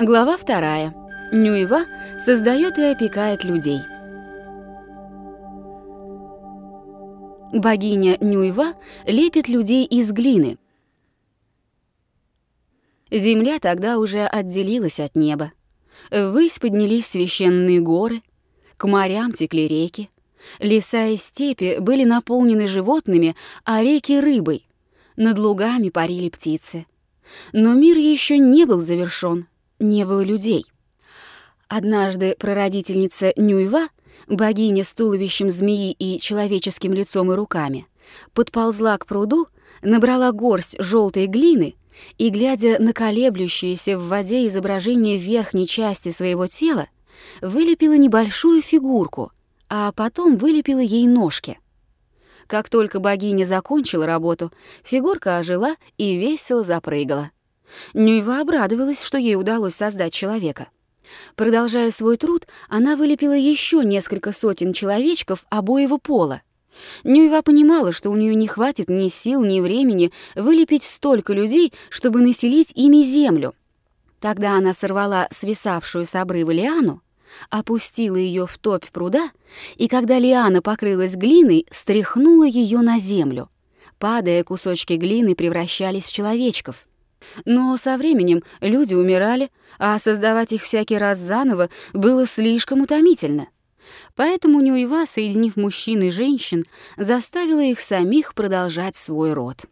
Глава вторая. Нюева создает и опекает людей. Богиня Нюева лепит людей из глины. Земля тогда уже отделилась от неба. Ввысь поднялись священные горы, к морям текли реки. Леса и степи были наполнены животными, а реки — рыбой. Над лугами парили птицы. Но мир еще не был завершен не было людей. Однажды прародительница Нюйва, богиня с туловищем змеи и человеческим лицом и руками, подползла к пруду, набрала горсть желтой глины и, глядя на колеблющееся в воде изображение верхней части своего тела, вылепила небольшую фигурку, а потом вылепила ей ножки. Как только богиня закончила работу, фигурка ожила и весело запрыгала. Нюйва обрадовалась, что ей удалось создать человека. Продолжая свой труд, она вылепила еще несколько сотен человечков обоего пола. Нюйва понимала, что у нее не хватит ни сил, ни времени вылепить столько людей, чтобы населить ими землю. Тогда она сорвала свисавшую с обрыва лиану, опустила ее в топь пруда, и когда лиана покрылась глиной, стряхнула ее на землю. Падая, кусочки глины превращались в человечков. Но со временем люди умирали, а создавать их всякий раз заново было слишком утомительно. Поэтому Нюева, соединив мужчин и женщин, заставила их самих продолжать свой род.